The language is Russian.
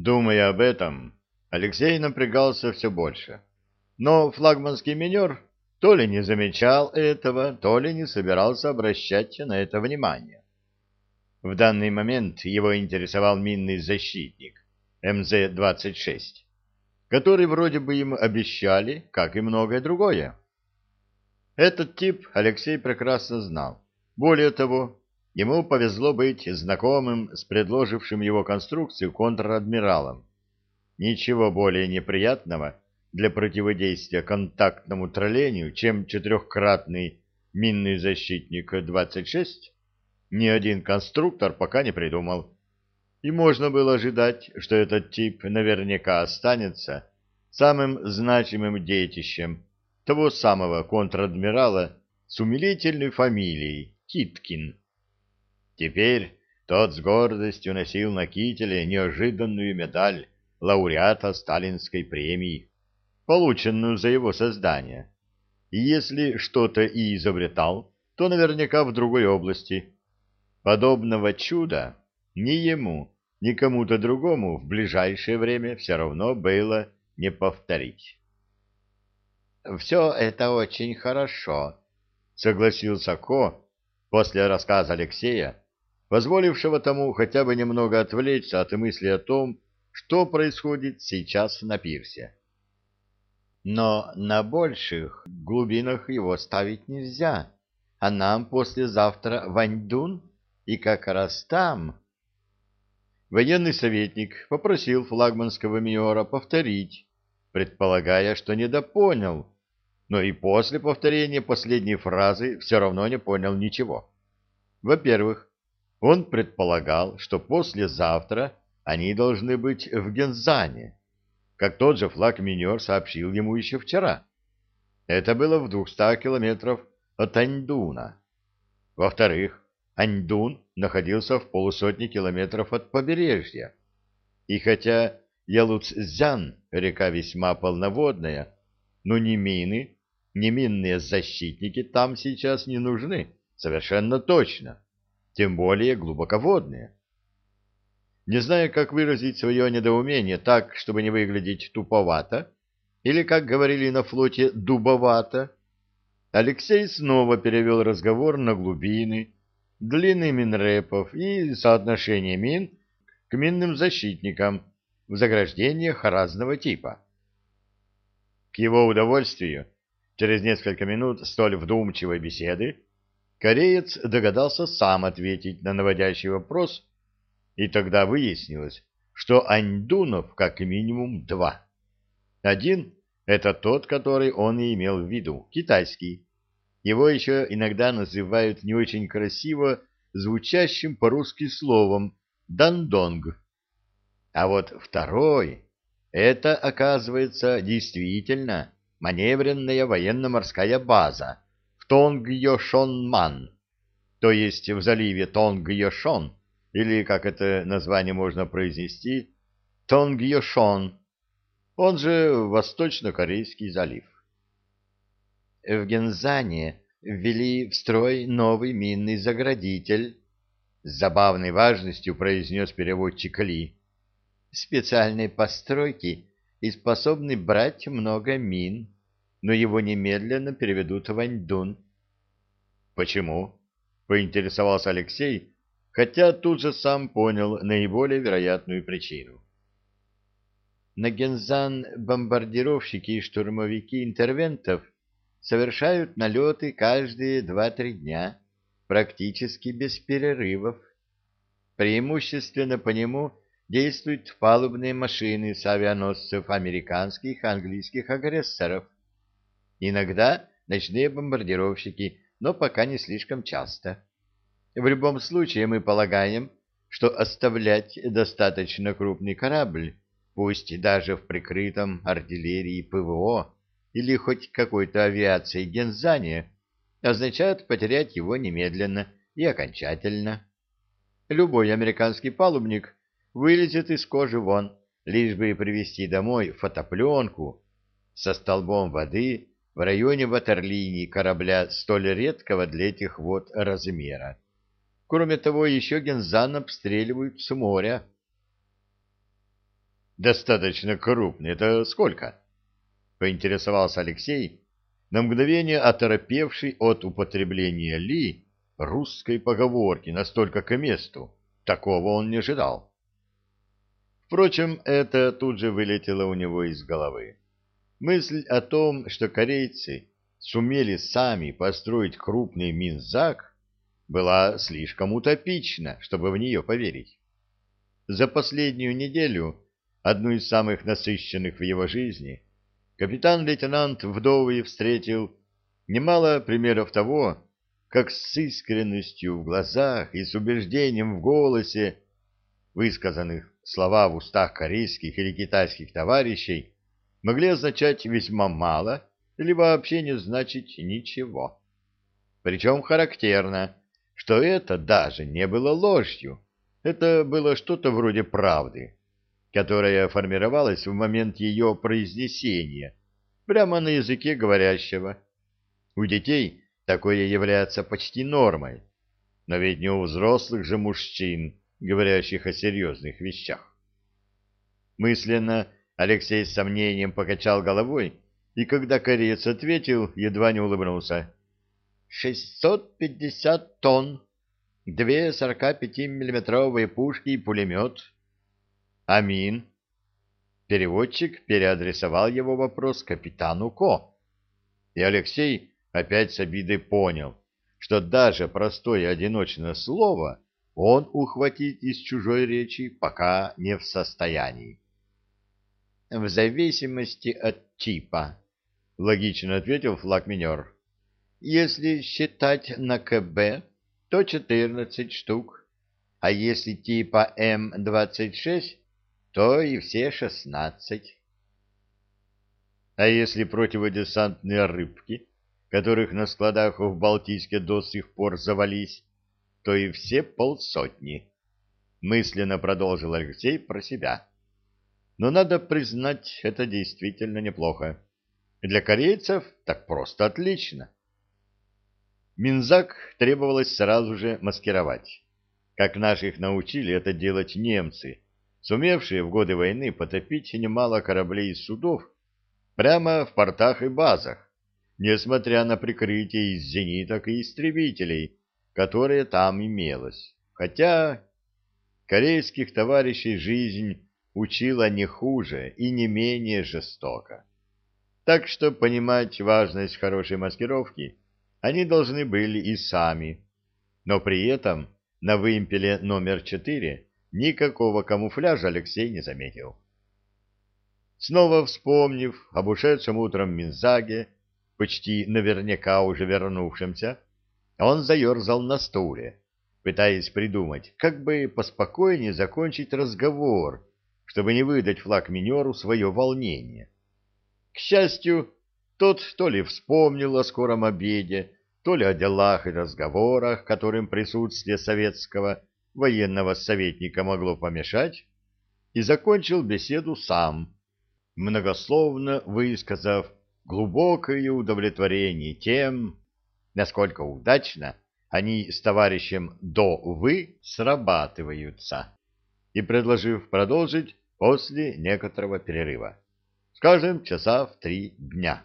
Думая об этом, Алексей напрягался все больше. Но флагманский минер то ли не замечал этого, то ли не собирался обращать на это внимание. В данный момент его интересовал минный защитник МЗ-26, который вроде бы им обещали, как и многое другое. Этот тип Алексей прекрасно знал. Более того, ему повезло быть знакомым с предложившим его конструкцию контр-адмиралом. Ничего более неприятного для противодействия контактному троллению, чем четырехкратный минный защитник 26, ни один конструктор пока не придумал. И можно было ожидать, что этот тип наверняка останется самым значимым детищем того самого контр-адмирала с умилительной фамилией Киткин. Теперь тот с гордостью носил на кителе неожиданную медаль лауреата Сталинской премии, полученную за его создание. И если что-то и изобретал, то наверняка в другой области. Подобного чуда ни ему, ни кому-то другому в ближайшее время все равно было не повторить. «Все это очень хорошо», — согласился Ко после рассказа Алексея, позволившего тому хотя бы немного отвлечься от мысли о том, что происходит сейчас на пирсе. Но на больших глубинах его ставить нельзя, а нам послезавтра Ваньдун, и как раз там... Военный советник попросил флагманского майора повторить, предполагая, что недопонял, но и после повторения последней фразы все равно не понял ничего. Во-первых, он предполагал, что послезавтра они должны быть в Гензане, как тот же флаг-минер сообщил ему еще вчера. Это было в двухстах километров от Аньдуна. Во-вторых, Аньдун находился в полусотни километров от побережья. И хотя Ялуцзян река весьма полноводная, но ни мины, ни минные защитники там сейчас не нужны, совершенно точно, тем более глубоководные. Не зная, как выразить свое недоумение так, чтобы не выглядеть туповато, или, как говорили на флоте, дубовато, Алексей снова перевел разговор на глубины, длины минрепов и соотношение мин к минным защитникам в заграждениях разного типа. К его удовольствию, через несколько минут столь вдумчивой беседы, кореец догадался сам ответить на наводящий вопрос и тогда выяснилось, что Аньдунов как минимум два. Один — это тот, который он и имел в виду, китайский. Его еще иногда называют не очень красиво звучащим по-русски словом «дандонг». А вот второй — это, оказывается, действительно маневренная военно-морская база в Тонг-Йошон-Ман, то есть в заливе Тонг-Йошон, или, как это название можно произнести, Тонгьошон, он же Восточно-Корейский залив. В Гензане ввели в строй новый минный заградитель, с забавной важностью произнес переводчик Ли. Специальные постройки и способны брать много мин, но его немедленно переведут в Аньдун. Почему? поинтересовался Алексей, хотя тут же сам понял наиболее вероятную причину. На Гензан бомбардировщики и штурмовики интервентов совершают налеты каждые два-три дня, практически без перерывов. Преимущественно по нему действуют палубные машины с авианосцев американских и английских агрессоров. Иногда ночные бомбардировщики, но пока не слишком часто. В любом случае мы полагаем, что оставлять достаточно крупный корабль, пусть даже в прикрытом артиллерии ПВО или хоть какой-то авиации Гензане, означает потерять его немедленно и окончательно. Любой американский палубник вылезет из кожи вон, лишь бы привезти домой фотопленку со столбом воды в районе ватерлинии корабля столь редкого для этих вод размера. Кроме того, еще Гензан обстреливают с моря. Достаточно крупный. Это сколько? Поинтересовался Алексей, на мгновение оторопевший от употребления Ли русской поговорки настолько к месту. Такого он не ожидал. Впрочем, это тут же вылетело у него из головы. Мысль о том, что корейцы сумели сами построить крупный Минзак, была слишком утопична, чтобы в нее поверить. За последнюю неделю, одну из самых насыщенных в его жизни, капитан-лейтенант Вдовый встретил немало примеров того, как с искренностью в глазах и с убеждением в голосе высказанных слова в устах корейских или китайских товарищей могли означать весьма мало или вообще не значить ничего. Причем характерно, что это даже не было ложью, это было что-то вроде правды, которая формировалась в момент ее произнесения, прямо на языке говорящего. У детей такое является почти нормой, но ведь не у взрослых же мужчин, говорящих о серьезных вещах. Мысленно Алексей с сомнением покачал головой, и когда кореец ответил, едва не улыбнулся. «Шестьсот пятьдесят тонн, две сорока пятимиллиметровые пушки и пулемет». «Амин». Переводчик переадресовал его вопрос капитану Ко. И Алексей опять с обидой понял, что даже простое одиночное слово он ухватить из чужой речи пока не в состоянии. «В зависимости от типа», — логично ответил флагминер. «Если считать на КБ, то четырнадцать штук, а если типа М-26, то и все шестнадцать». «А если противодесантные рыбки?» которых на складах в Балтийске до сих пор завались, то и все полсотни. Мысленно продолжил Алексей про себя. Но надо признать, это действительно неплохо. Для корейцев так просто отлично. Минзак требовалось сразу же маскировать. Как наших научили это делать немцы, сумевшие в годы войны потопить немало кораблей и судов прямо в портах и базах несмотря на прикрытие из зениток и истребителей, которое там имелось. Хотя корейских товарищей жизнь учила не хуже и не менее жестоко. Так что понимать важность хорошей маскировки они должны были и сами. Но при этом на вымпеле номер четыре никакого камуфляжа Алексей не заметил. Снова вспомнив об ушедшем утром Минзаге, почти наверняка уже вернувшимся, он заерзал на стуле, пытаясь придумать, как бы поспокойнее закончить разговор, чтобы не выдать флаг-минеру свое волнение. К счастью, тот то ли вспомнил о скором обеде, то ли о делах и разговорах, которым присутствие советского военного советника могло помешать, и закончил беседу сам, многословно высказав глубокое удовлетворение тем, насколько удачно они с товарищем до «вы» срабатываются, и предложив продолжить после некоторого перерыва, скажем, часа в три дня.